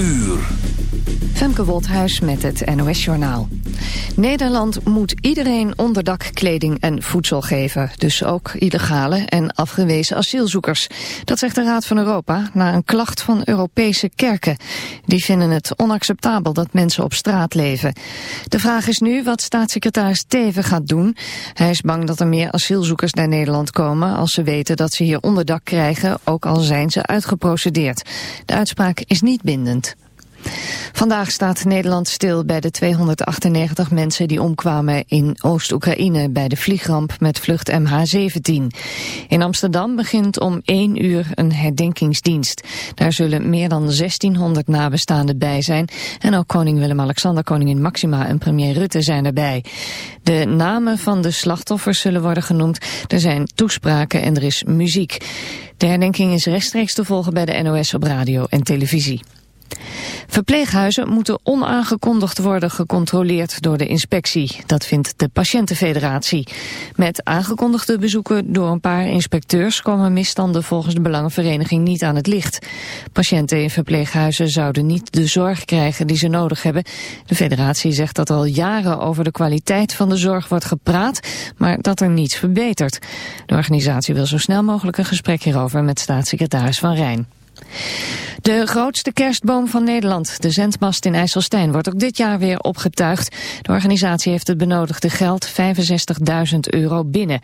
uur. Femke Wolthuis met het NOS-journaal. Nederland moet iedereen onderdak, kleding en voedsel geven. Dus ook illegale en afgewezen asielzoekers. Dat zegt de Raad van Europa na een klacht van Europese kerken. Die vinden het onacceptabel dat mensen op straat leven. De vraag is nu wat staatssecretaris Teven gaat doen. Hij is bang dat er meer asielzoekers naar Nederland komen... als ze weten dat ze hier onderdak krijgen, ook al zijn ze uitgeprocedeerd. De uitspraak is niet bindend. Vandaag staat Nederland stil bij de 298 mensen die omkwamen in Oost-Oekraïne bij de vliegramp met vlucht MH17. In Amsterdam begint om 1 uur een herdenkingsdienst. Daar zullen meer dan 1600 nabestaanden bij zijn en ook koning Willem-Alexander, koningin Maxima en premier Rutte zijn erbij. De namen van de slachtoffers zullen worden genoemd, er zijn toespraken en er is muziek. De herdenking is rechtstreeks te volgen bij de NOS op radio en televisie. Verpleeghuizen moeten onaangekondigd worden gecontroleerd door de inspectie. Dat vindt de Patiëntenfederatie. Met aangekondigde bezoeken door een paar inspecteurs komen misstanden volgens de Belangenvereniging niet aan het licht. Patiënten in verpleeghuizen zouden niet de zorg krijgen die ze nodig hebben. De federatie zegt dat er al jaren over de kwaliteit van de zorg wordt gepraat, maar dat er niets verbetert. De organisatie wil zo snel mogelijk een gesprek hierover met staatssecretaris Van Rijn. De grootste kerstboom van Nederland, de Zendmast in IJsselstein, wordt ook dit jaar weer opgetuigd. De organisatie heeft het benodigde geld 65.000 euro binnen.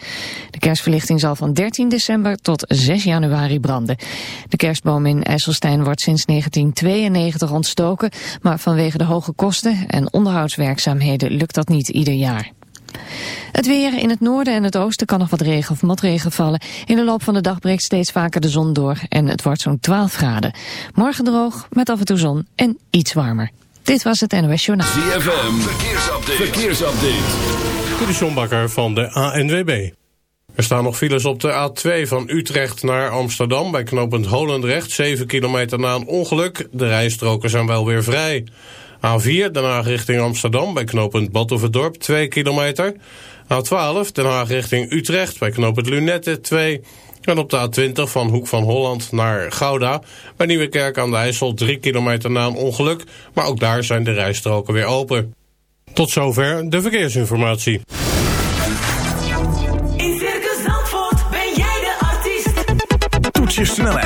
De kerstverlichting zal van 13 december tot 6 januari branden. De kerstboom in IJsselstein wordt sinds 1992 ontstoken, maar vanwege de hoge kosten en onderhoudswerkzaamheden lukt dat niet ieder jaar. Het weer in het noorden en het oosten kan nog wat regen of motregen vallen. In de loop van de dag breekt steeds vaker de zon door en het wordt zo'n 12 graden. Morgen droog met af en toe zon en iets warmer. Dit was het NOS Journaal. ZFM, verkeersupdate. verkeersupdate. De van de ANWB. Er staan nog files op de A2 van Utrecht naar Amsterdam... bij knooppunt Holendrecht, 7 kilometer na een ongeluk. De rijstroken zijn wel weer vrij. A4 Den Haag richting Amsterdam bij knooppunt Badhoevedorp 2 kilometer. A12 Den Haag richting Utrecht bij knooppunt Lunette 2. En op de A20 van Hoek van Holland naar Gouda bij Nieuwekerk aan de IJssel 3 kilometer na een ongeluk. Maar ook daar zijn de rijstroken weer open. Tot zover de verkeersinformatie. In Circus Zandvoort ben jij de artiest. Toets je snelheid,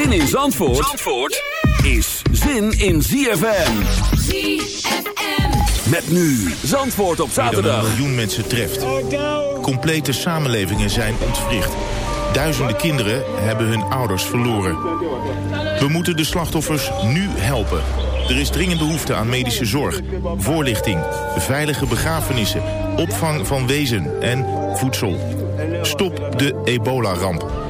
Zin in Zandvoort, Zandvoort is zin in ZFM. ZFM. Met nu Zandvoort op dan een zaterdag. miljoen mensen treft. Complete samenlevingen zijn ontwricht. Duizenden kinderen hebben hun ouders verloren. We moeten de slachtoffers nu helpen. Er is dringend behoefte aan medische zorg, voorlichting, veilige begrafenissen, opvang van wezen en voedsel. Stop de ebola-ramp.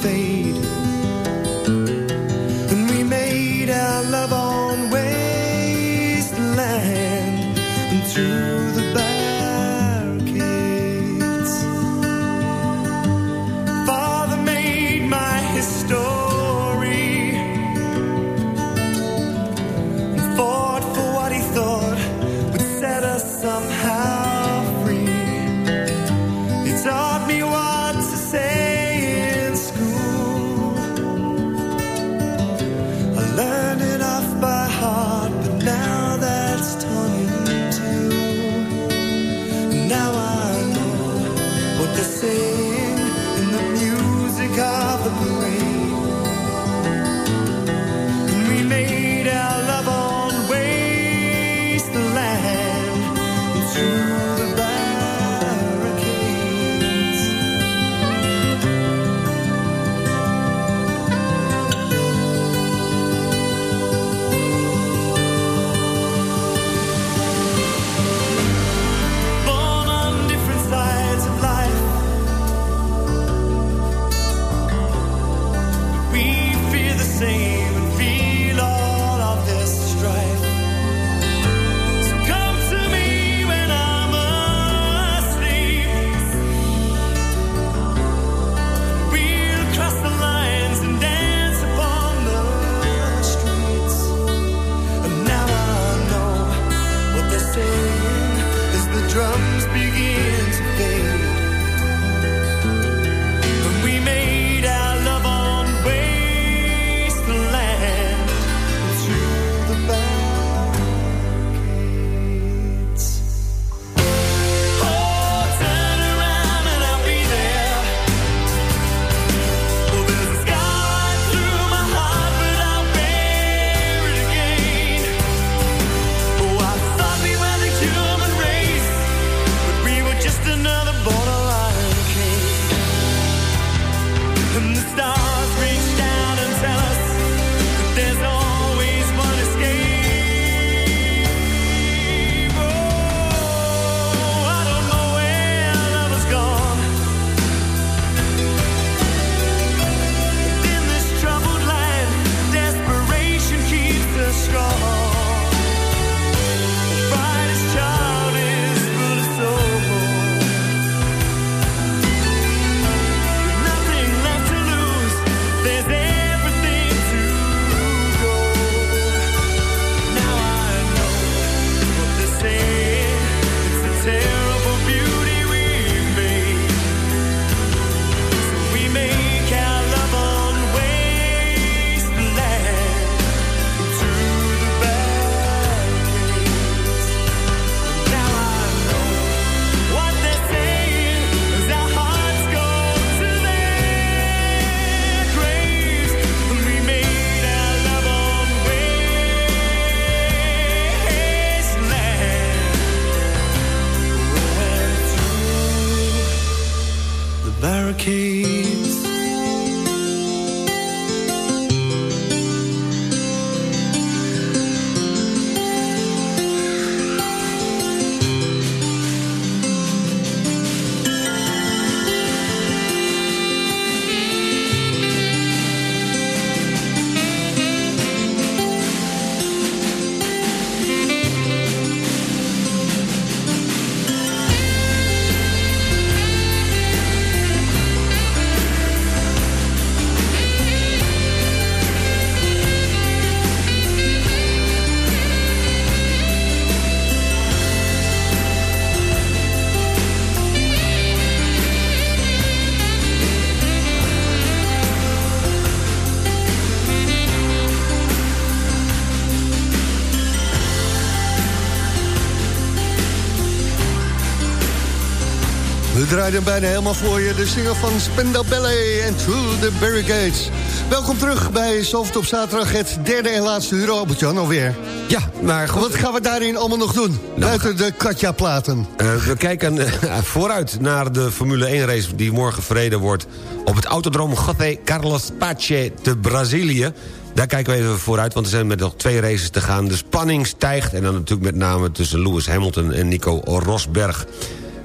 Fade. Hem bijna helemaal voor je. De single van Spendel Ballet en Through the Barricades. Welkom terug bij Soft op zaterdag. Het derde en laatste uur, Albert-Jan, alweer. Ja, maar goed. Wat gaan we daarin allemaal nog doen? Buiten de Katja-platen. Eh, we kijken eh, vooruit naar de Formule 1 race die morgen verreden wordt... op het autodroom José Carlos Pache te Brazilië. Daar kijken we even vooruit, want er zijn met nog twee races te gaan. De spanning stijgt en dan natuurlijk met name tussen Lewis Hamilton en Nico Rosberg.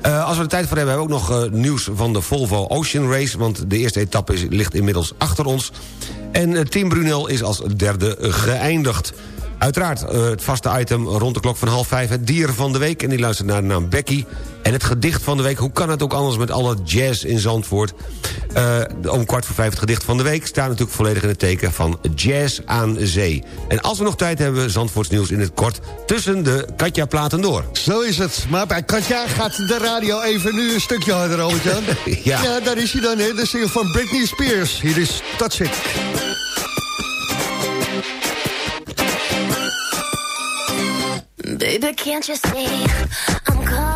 Uh, als we er tijd voor hebben, hebben we ook nog uh, nieuws van de Volvo Ocean Race... want de eerste etappe is, ligt inmiddels achter ons. En uh, Tim Brunel is als derde geëindigd. Uiteraard het vaste item rond de klok van half vijf... het dier van de week, en die luistert naar de naam Becky... En het gedicht van de week, hoe kan het ook anders met alle jazz in Zandvoort? Uh, om kwart voor vijf het gedicht van de week... staat natuurlijk volledig in het teken van jazz aan zee. En als we nog tijd hebben, Zandvoorts nieuws in het kort... tussen de Katja-platen door. Zo is het. Maar bij Katja gaat de radio even nu een stukje harder, Albert-Jan. ja. ja, daar is hij dan, hè, de single van Britney Spears. Hier is Touch It. Baby, can't you see I'm calling?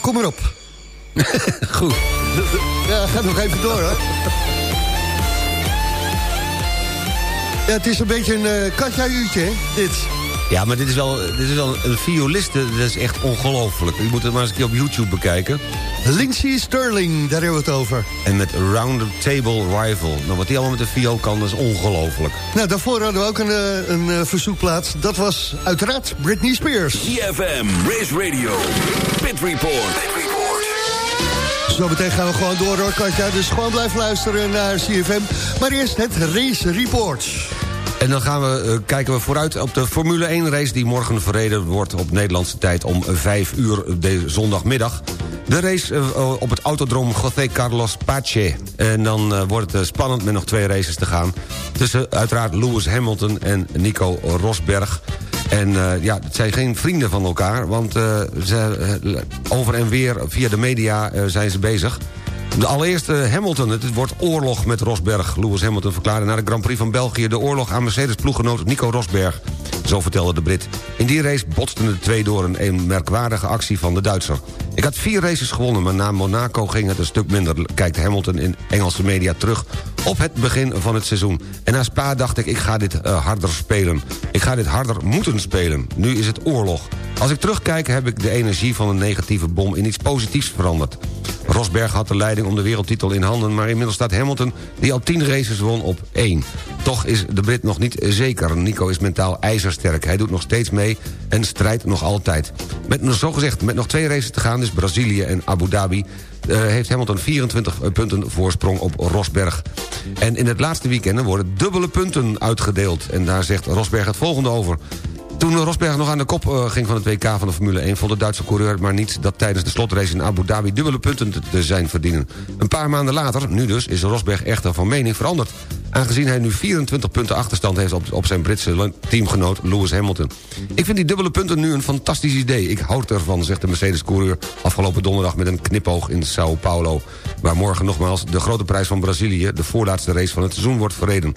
Kom maar op. Goed. Ja, ga nog even door, hoor. Ja, het is een beetje een uh, katja-uurtje, dit. Ja, maar dit is wel, dit is wel een violiste, dat is echt ongelooflijk. Je moet het maar eens een keer op YouTube bekijken. Lindsay Sterling, daar hebben we het over. En met Round Table Rival. Nou, wat die allemaal met de viool kan, dat is ongelooflijk. Nou, daarvoor hadden we ook een, eh, een uh, verzoekplaats. Dat was uiteraard Britney Spears. CFM, Race Radio, Pit Report. Zometeen gaan we gewoon door hoor, Katja. Dus gewoon blijf luisteren naar CFM. Maar eerst het Race Report. En dan gaan we, uh, kijken we vooruit op de Formule 1 race... die morgen verreden wordt op Nederlandse tijd om 5 uur de zondagmiddag. De race uh, op het autodroom José Carlos Pache. En dan uh, wordt het spannend met nog twee races te gaan. Tussen uiteraard Lewis Hamilton en Nico Rosberg. En ja, het zijn geen vrienden van elkaar, want ze, over en weer via de media zijn ze bezig. De allereerste Hamilton, het wordt oorlog met Rosberg. Lewis Hamilton verklaarde na de Grand Prix van België... de oorlog aan Mercedes-ploeggenoot Nico Rosberg. Zo vertelde de Brit. In die race botsten de twee door een, merkwaardige actie van de Duitser. Ik had vier races gewonnen, maar na Monaco ging het een stuk minder... kijkt Hamilton in Engelse media terug op het begin van het seizoen. En na Spa dacht ik, ik ga dit uh, harder spelen. Ik ga dit harder moeten spelen. Nu is het oorlog. Als ik terugkijk heb ik de energie van een negatieve bom in iets positiefs veranderd. Rosberg had de leiding om de wereldtitel in handen... maar inmiddels staat Hamilton, die al tien races won, op één. Toch is de Brit nog niet zeker. Nico is mentaal ijzersterk. Hij doet nog steeds mee en strijdt nog altijd. Met, zo gezegd, met nog twee races te gaan, dus Brazilië en Abu Dhabi... Uh, heeft Hamilton 24 punten voorsprong op Rosberg. En in het laatste weekend worden dubbele punten uitgedeeld. En daar zegt Rosberg het volgende over. Toen Rosberg nog aan de kop uh, ging van het WK van de Formule 1... vond de Duitse coureur maar niet dat tijdens de slotrace in Abu Dhabi... dubbele punten te, zijn verdienen. Een paar maanden later, nu dus, is Rosberg echter van mening veranderd. Aangezien hij nu 24 punten achterstand heeft op, op zijn Britse teamgenoot Lewis Hamilton. Ik vind die dubbele punten nu een fantastisch idee. Ik houd ervan, zegt de Mercedes-coureur afgelopen donderdag... met een knipoog in Sao Paulo. Waar morgen nogmaals de grote prijs van Brazilië... de voorlaatste race van het seizoen wordt verreden.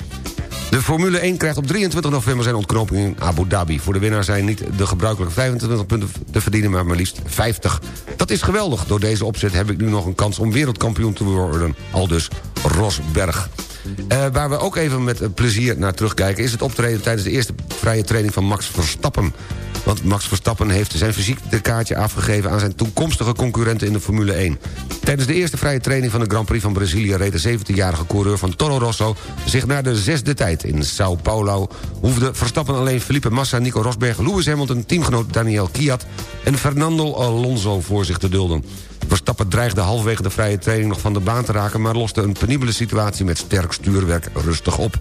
De Formule 1 krijgt op 23 november zijn ontknoping in Abu Dhabi. Voor de winnaar zijn niet de gebruikelijke 25 punten te verdienen... maar maar liefst 50. Dat is geweldig. Door deze opzet heb ik nu nog een kans om wereldkampioen te worden. Al dus Rosberg. Uh, waar we ook even met plezier naar terugkijken... is het optreden tijdens de eerste vrije training van Max Verstappen. Want Max Verstappen heeft zijn fysiek kaartje afgegeven... aan zijn toekomstige concurrenten in de Formule 1. Tijdens de eerste vrije training van de Grand Prix van Brazilië... reed de 17-jarige coureur van Toro Rosso zich naar de zesde tijd. In Sao Paulo hoefde Verstappen alleen Felipe Massa, Nico Rosberg... Lewis Hamilton, teamgenoot Daniel Kiat en Fernando Alonso voor zich te dulden. Verstappen dreigde halverwege de vrije training nog van de baan te raken... maar loste een penibele situatie met sterk stuurwerk rustig op.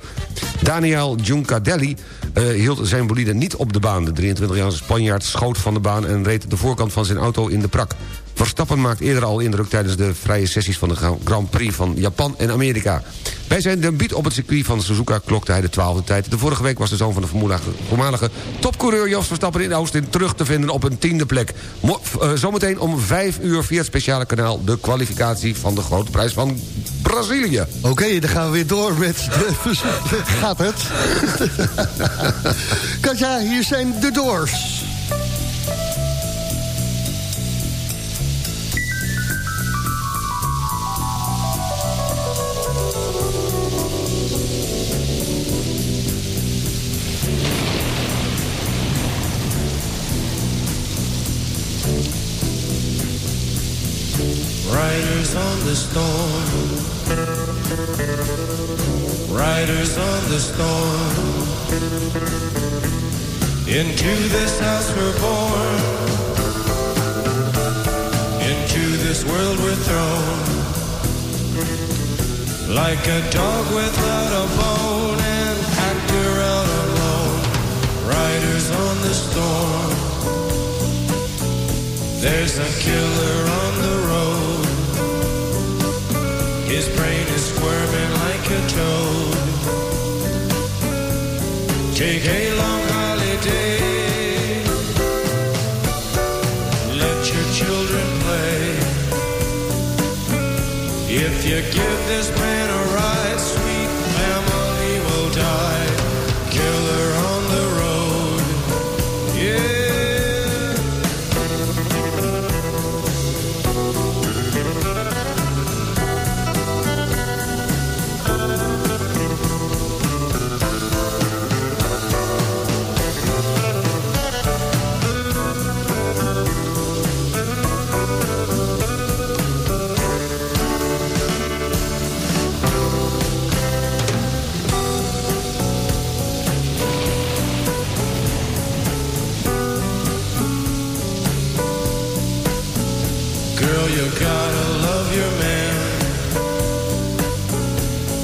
Daniel Giuncadelli uh, hield zijn bolide niet op de baan. De 23-jarige Spanjaard schoot van de baan... en reed de voorkant van zijn auto in de prak. Verstappen maakt eerder al indruk tijdens de vrije sessies... van de Grand Prix van Japan en Amerika. Bij zijn debuut op het circuit van Suzuka klokte hij de twaalfde tijd. De vorige week was de zoon van de voormalige topcoureur Jos Verstappen in Austin... terug te vinden op een tiende plek. Mo uh, zometeen om vijf uur via het speciale kanaal... de kwalificatie van de grote prijs van Brazilië. Oké, okay, dan gaan we weer door met de Gaat het? Katja, hier zijn de Doors. Into this house we're born. Into this world we're thrown. Like a dog without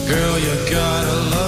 Girl, you gotta love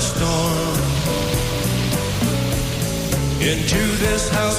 storm. Into this house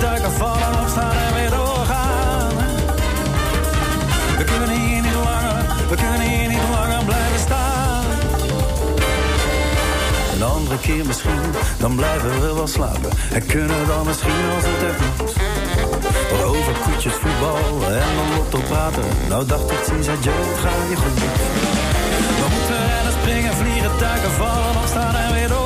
Duiken, vallen, opstaan en weer doorgaan. We kunnen hier niet langer, we kunnen hier niet langer blijven staan. Een andere keer misschien, dan blijven we wel slapen. En kunnen dan misschien als het echt moet. Wat over koetjes, voetbal en dan lotto praten. Nou dacht ik, ziens, adieu, het gaat je goed. We moeten rennen, springen, vliegen, duiken, vallen, opstaan en weer doorgaan.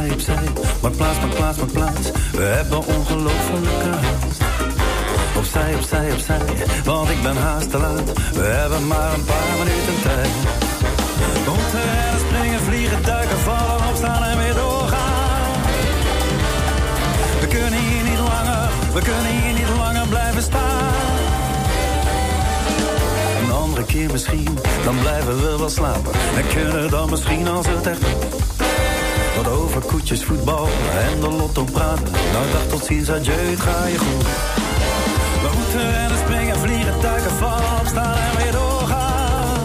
opzij, maak plaats, maak plaats, maak plaats. We hebben ongelofelijke haast. Opzij, opzij, opzij, want ik ben haast te laat. We hebben maar een paar minuten tijd. Moeten rennen, springen, vliegen, duiken, vallen, opstaan en weer doorgaan. We kunnen hier niet langer, we kunnen hier niet langer blijven staan. Een andere keer misschien, dan blijven we wel slapen. En kunnen dan misschien als het echt. Wat over koetjes, voetbal en de lotto praten. Nou dag tot ziens, adieu, het ga je goed. We moeten rennen, springen, vliegen, duiken, vallen, opstaan en weer doorgaan.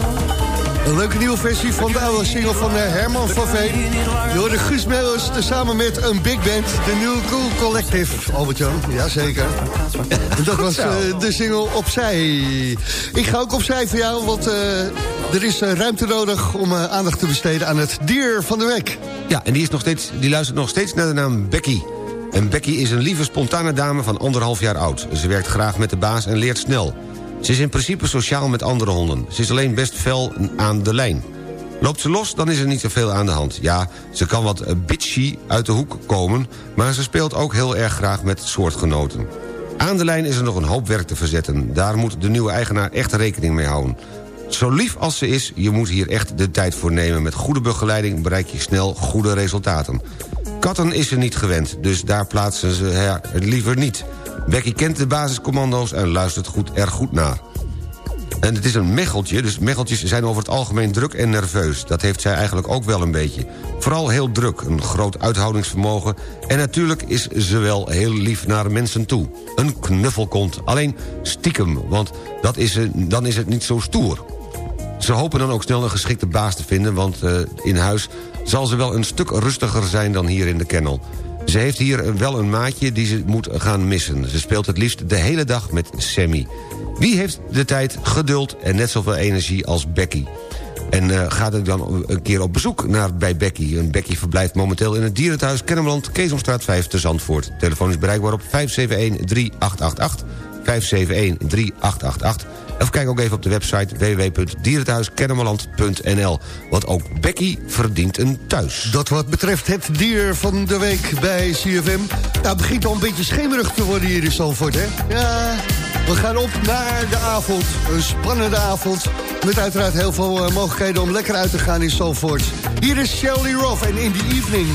Een leuke nieuwe versie van de oude single van eh, Herman van Veen. Door de Guus Meeuwis, samen met een big band, de New Cool Collective. Albert-Jan, jazeker. En dat was eh, de single Opzij. Ik ga ook opzij voor jou, want eh, er is ruimte nodig... om aandacht te besteden aan het dier van de week. Ja, en die, is nog die luistert nog steeds naar de naam Becky. En Becky is een lieve, spontane dame van anderhalf jaar oud. Ze werkt graag met de baas en leert snel. Ze is in principe sociaal met andere honden. Ze is alleen best fel aan de lijn. Loopt ze los, dan is er niet zoveel aan de hand. Ja, ze kan wat bitchy uit de hoek komen... maar ze speelt ook heel erg graag met soortgenoten. Aan de lijn is er nog een hoop werk te verzetten. Daar moet de nieuwe eigenaar echt rekening mee houden. Zo lief als ze is, je moet hier echt de tijd voor nemen. Met goede begeleiding bereik je snel goede resultaten. Katten is ze niet gewend, dus daar plaatsen ze haar liever niet. Becky kent de basiscommando's en luistert goed, er goed naar. En het is een mecheltje, dus mecheltjes zijn over het algemeen druk en nerveus. Dat heeft zij eigenlijk ook wel een beetje. Vooral heel druk, een groot uithoudingsvermogen... en natuurlijk is ze wel heel lief naar mensen toe. Een knuffelkont, alleen stiekem, want dat is, dan is het niet zo stoer. Ze hopen dan ook snel een geschikte baas te vinden... want eh, in huis zal ze wel een stuk rustiger zijn dan hier in de kennel. Ze heeft hier wel een maatje die ze moet gaan missen. Ze speelt het liefst de hele dag met Sammy. Wie heeft de tijd, geduld en net zoveel energie als Becky? En eh, gaat er dan een keer op bezoek naar, bij Becky. En Becky verblijft momenteel in het dierenthuis Kennemerland... Keesomstraat 5 te Zandvoort. Telefoon is bereikbaar op 571-3888. 571-3888. Of kijk ook even op de website www.dierenthuiskennemerland.nl. Want ook Becky verdient een thuis. Dat wat betreft het dier van de week bij CFM. Nou, het begint al een beetje schemerig te worden hier in Zandvoort, hè? Ja, we gaan op naar de avond. Een spannende avond. Met uiteraard heel veel eh, mogelijkheden om lekker uit te gaan in Zandvoort. Hier is Shelly Roth en In The Evening.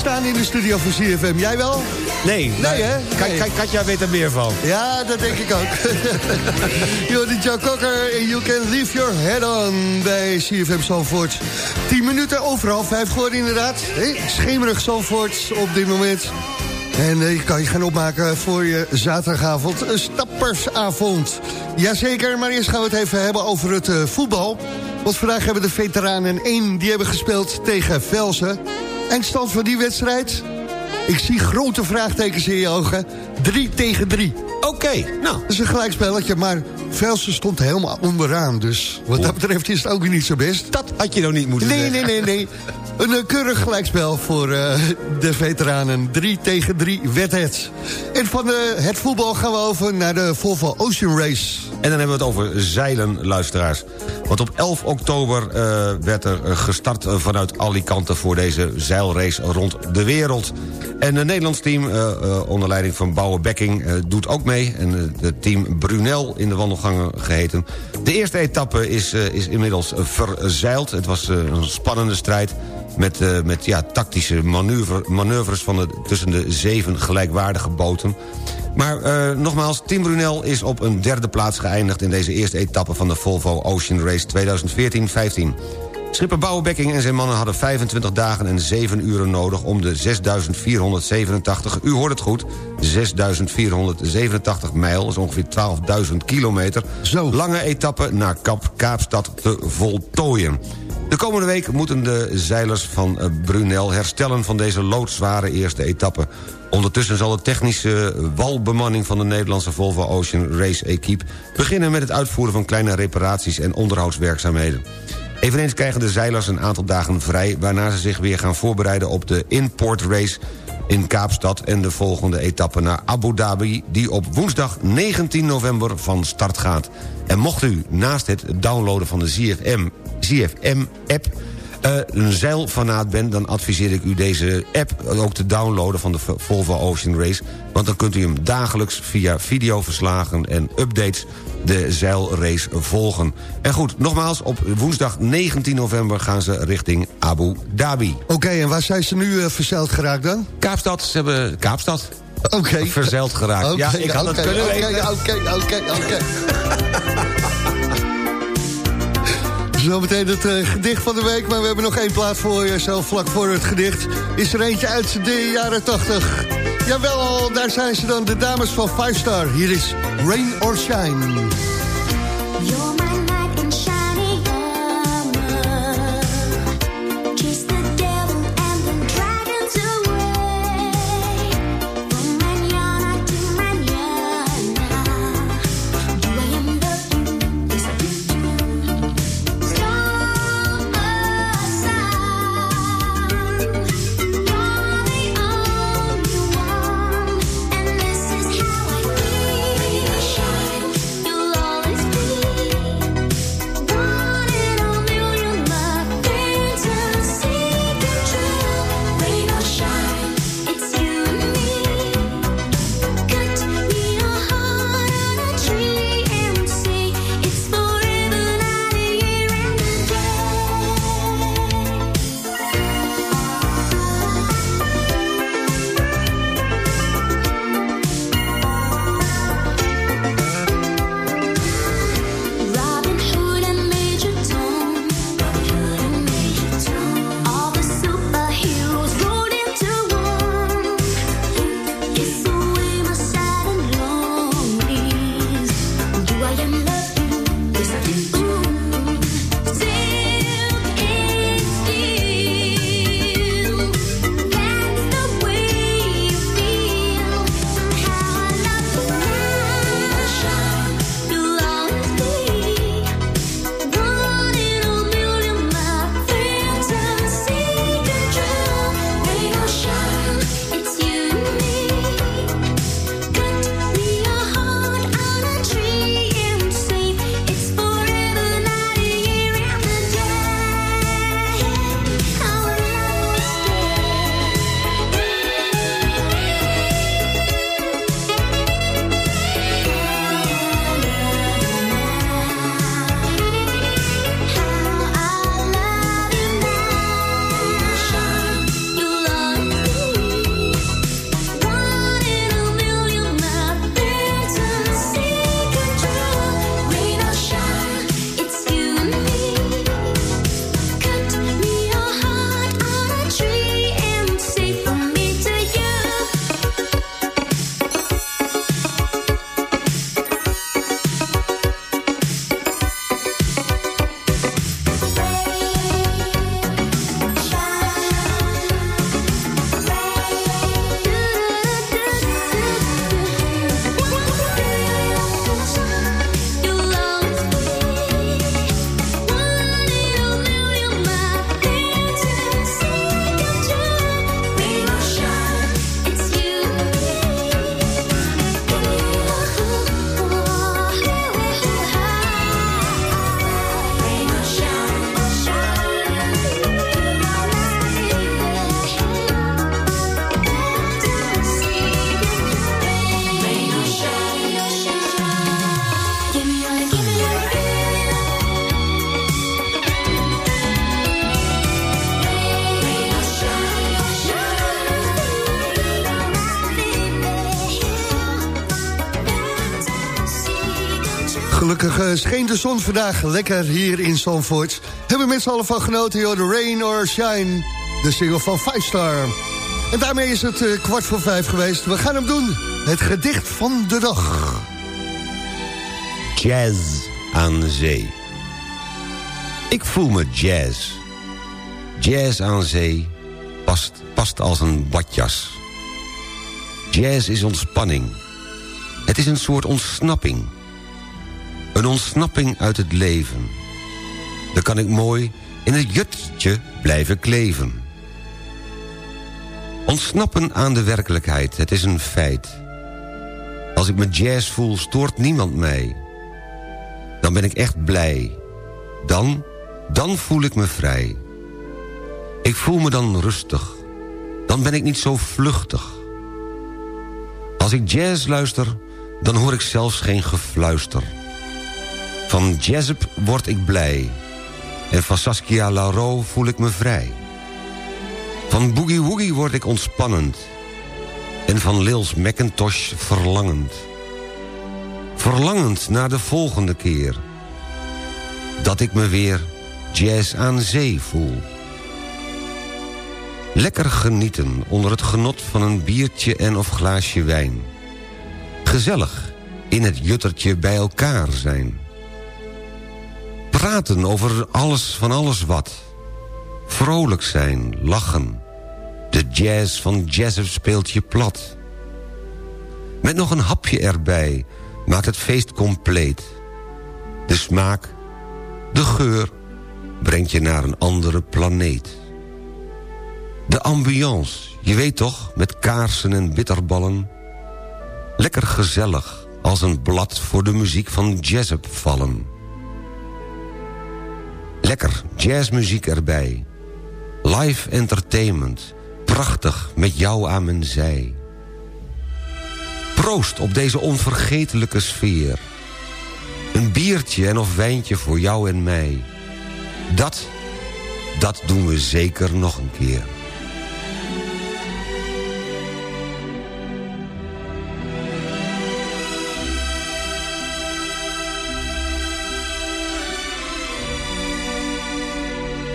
Staan in de studio van CFM. Jij wel? Nee, Nee, hè? Kijk, Katja weet er meer van. Ja, dat denk ik ook. Jordi Joe Cocker en You Can Leave Your Head On bij CFM Zandvoort. 10 minuten overal, vijf geworden inderdaad. Hey, schemerig Zandvoort op dit moment. En eh, je kan je gaan opmaken voor je zaterdagavond, een stappersavond. Jazeker, maar eerst gaan we het even hebben over het eh, voetbal. Want vandaag hebben de veteranen 1 die hebben gespeeld tegen Velsen. Eindstand van die wedstrijd? Ik zie grote vraagtekens in je ogen. 3 tegen 3. Oké, nou. Dat is een gelijkspelletje, maar Velsen stond helemaal onderaan. Dus wat dat betreft is het ook niet zo best. Dat had je nog niet moeten Nee, zeggen. nee, nee, nee. Een eh, keurig gelijkspel voor eh, de veteranen. 3 tegen 3 werd het. En van eh, het voetbal gaan we over naar de Volvo Ocean Race. En dan hebben we het over zeilen, luisteraars. Want op 11 oktober werd er gestart vanuit Alicante... voor deze zeilrace rond de wereld. En het Nederlands team, onder leiding van Bouwe Bekking... doet ook En eh, het team Brunel in de wandelgangen geheten. De eerste etappe is, eh, is inmiddels eh, verzeild. Het was eh, een spannende strijd met, eh, met ja, tactische manoeuvre, manoeuvres van de, tussen de zeven gelijkwaardige boten. Maar eh, nogmaals, Tim Brunel is op een derde plaats geëindigd... in deze eerste etappe van de Volvo Ocean Race 2014-15. Schipper Bouwbekking en zijn mannen hadden 25 dagen en 7 uren nodig... om de 6.487, u hoort het goed, 6.487 mijl... dat is ongeveer 12.000 kilometer... lange etappe naar Kap, Kaapstad te voltooien. De komende week moeten de zeilers van eh, Brunel herstellen... van deze loodzware eerste etappe. Ondertussen zal de technische walbemanning van de Nederlandse Volvo Ocean Race Equipe... beginnen met het uitvoeren van kleine reparaties en onderhoudswerkzaamheden. Eveneens krijgen de zeilers een aantal dagen vrij... waarna ze zich weer gaan voorbereiden op de Import Race in Kaapstad... en de volgende etappe naar Abu Dhabi... die op woensdag 19 november van start gaat. En mocht u naast het downloaden van de ZFM, ZFM-app... eh, een zeilfanaat bent, dan adviseer ik u deze app ook te downloaden van de Volvo Ocean Race. Want dan kunt u hem dagelijks via videoverslagen en updates de zeilrace volgen. En goed, nogmaals, op woensdag 19 november gaan ze richting Abu Dhabi. Oké, en waar zijn ze nu eh, verzeild geraakt dan? Kaapstad, ze hebben Kaapstad. Oké. Verzeild geraakt. Ja, ik had het kunnen weten. Oké, oké, oké. Zometeen het eh, gedicht van de week, maar we hebben nog één plaat voor je. Zo vlak voor het gedicht is er eentje uit de jaren 80. Jawel, daar zijn ze dan, de dames van Five Star. Hier is Rain or Shine. Scheen de zon vandaag lekker hier in Zandvoort. Hebben mensen al van genoten, joh, de Rain or Shine, de single van Five Star. En daarmee is het eh, kwart voor vijf geweest. We gaan hem doen, het gedicht van de dag. Jazz aan zee. Ik voel me jazz. Jazz aan zee past, past als een badjas. Jazz is ontspanning. Het is een soort ontsnapping. Een ontsnapping uit het leven. Dan kan ik mooi in het jutje blijven kleven. Ontsnappen aan de werkelijkheid, het is een feit. Als ik me jazz voel, stoort niemand mij. Dan ben ik echt blij. Dan, dan voel ik me vrij. Ik voel me dan rustig. Dan ben ik niet zo vluchtig. Als ik jazz luister, dan hoor ik zelfs geen gefluister. Van Jazzup word ik blij. En van Saskia Lauro voel ik me vrij. Van Boogie Woogie word ik ontspannend. En van Lils Macintosh verlangend. Verlangend naar de volgende keer. Dat ik me weer jazz aan zee voel. Lekker genieten onder het genot van een biertje en of glaasje wijn. Gezellig in het juttertje bij elkaar zijn. Praten over alles van alles wat. Vrolijk zijn, lachen. De jazz van Jazzup speelt je plat. Met nog een hapje erbij maakt het feest compleet. De smaak, de geur, brengt je naar een andere planeet. De ambiance, je weet toch, met kaarsen en bitterballen. Lekker gezellig, als een blad voor de muziek van Jazzup vallen. Lekker jazzmuziek erbij. Live entertainment, prachtig met jou aan mijn zij. Proost op deze onvergetelijke sfeer. Een biertje en of wijntje voor jou en mij. Dat, dat doen we zeker nog een keer.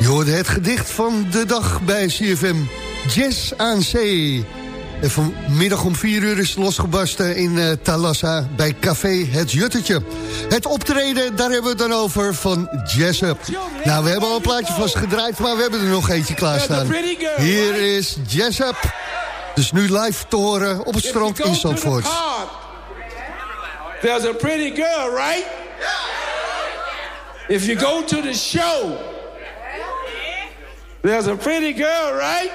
Je hoorde het gedicht van de dag bij CFM. Jazz aan zee. En vanmiddag om 4 uur is losgebarsten in uh, Talassa bij Café Het Juttetje. Het optreden, daar hebben we het dan over van Jazz Up. Nou, we hebben al een plaatje vast gedraaid, maar we hebben er nog eentje klaarstaan. Hier is Jazz Up. Dus nu live te horen op het strand in Zandvoort. There's a pretty girl, right? If you go to the show, there's a pretty girl, right?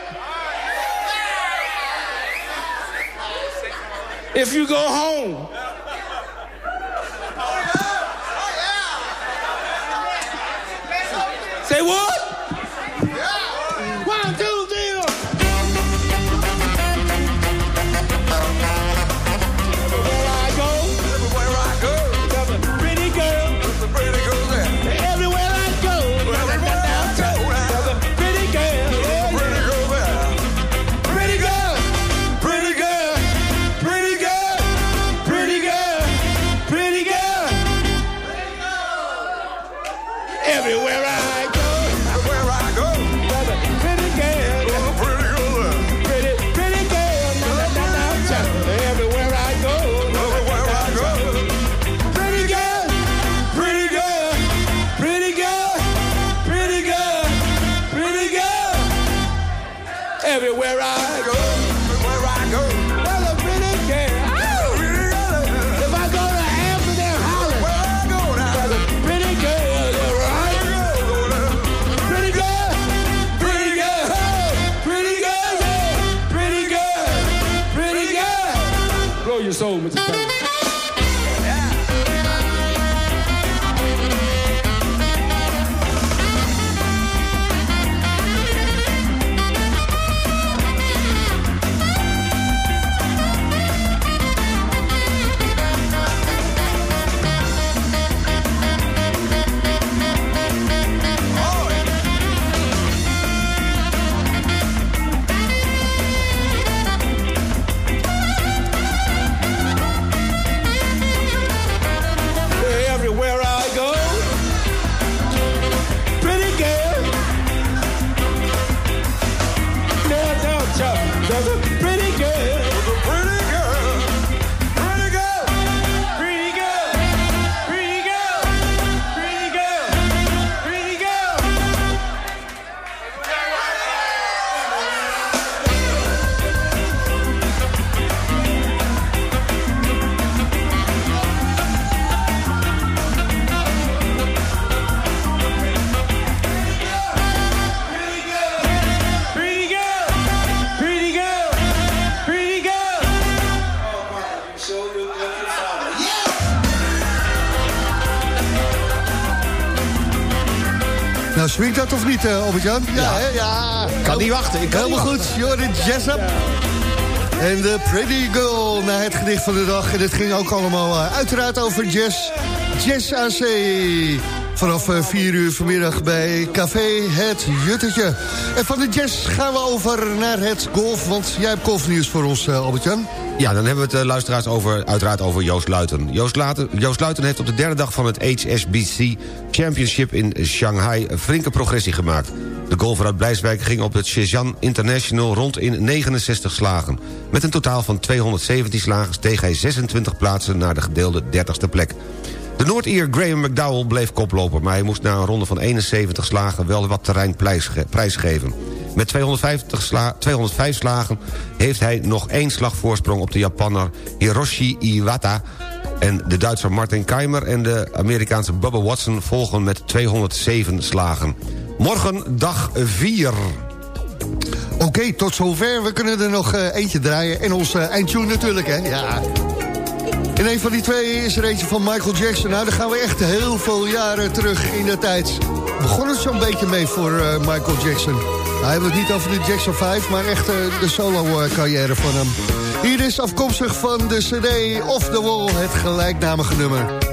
If you go home, say what? Albert-Jan? Ja, hè? ja. Kan niet wachten, ik kan Helemaal goed, Jordan Jessup. En de Pretty Girl na het gedicht van de dag. En het ging ook allemaal eh, uiteraard over jazz. Jazz AC. Vanaf 4 uur vanmiddag bij Café Het Juttetje. En van de jazz gaan we over naar het golf. Want jij hebt golfnieuws voor ons, eh, Albert-Jan. Ja, dan hebben we het eh, luisteraars over, uiteraard over Joost Luiten. Joost Luiten. Joost Luiten heeft op de derde dag van het HSBC Championship in Shanghai... flinke progressie gemaakt. De golfer uit Blijswijk ging op het Shenzhen International rond in 69 slagen. Met een totaal van 217 slagen steeg hij 26 plaatsen naar de gedeelde 30ste plek. De Noord-Ier Graham McDowell bleef koploper... maar hij moest na een ronde van 71 slagen wel wat terrein prijsge- prijsgeven. Met 250 sla 205 slagen heeft hij nog één slag voorsprong... op de Japanner Hiroshi Iwata... En de Duitser Martin Keimer en de Amerikaanse Bubba Watson volgen met 207 slagen. Morgen dag 4. Oké, tot zover. We kunnen er nog eh, eentje draaien. En ons eindtune natuurlijk, hè. Ja. En een van die twee is er eentje van Michael Jackson. Nou, daar gaan we echt heel veel jaren terug in de tijd. Begon het zo'n beetje mee voor eh, Michael Jackson. Nou, hij hebben het niet over de Jackson 5, maar echt eh, de solo-carrière van hem. Hier is afkomstig van de CD Off the Wall, het gelijknamige nummer.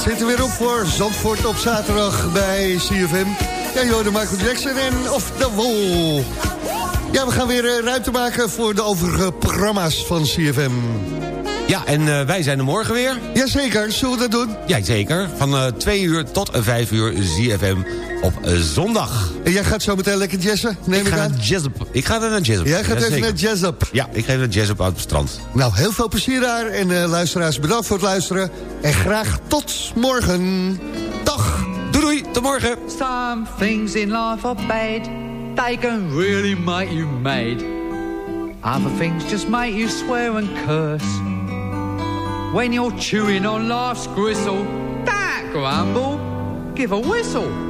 Het zit er weer op voor Zandvoort op zaterdag bij CFM. Ja, joh, de Michael Jackson en Of the Wall. Ja, we gaan weer eh, ruimte maken voor de overige programma's van CFM. Ja, en eh, wij zijn er morgen weer. Jazeker, zullen we dat doen? Jazeker, van eh 2 uur tot 5 uur ZFM op eh, zondag. En jij gaat zo meteen lekker jazzen, neem ik, Ik ga aan? naar Jazzup. Ik ga naar Jazzup. Jij gaat even Jazeker. naar Jazzup. Ja, ik ga even naar Jazzup uit het strand. Nou, heel veel plezier daar. En eh, luisteraars, bedankt voor het luisteren. En graag tot morgen. Dag. Doei doei, tot morgen. Some things in life are bad. They can really make you mad. Other things just make you swear and curse. When you're chewing on life's gristle, don't grumble, give a whistle.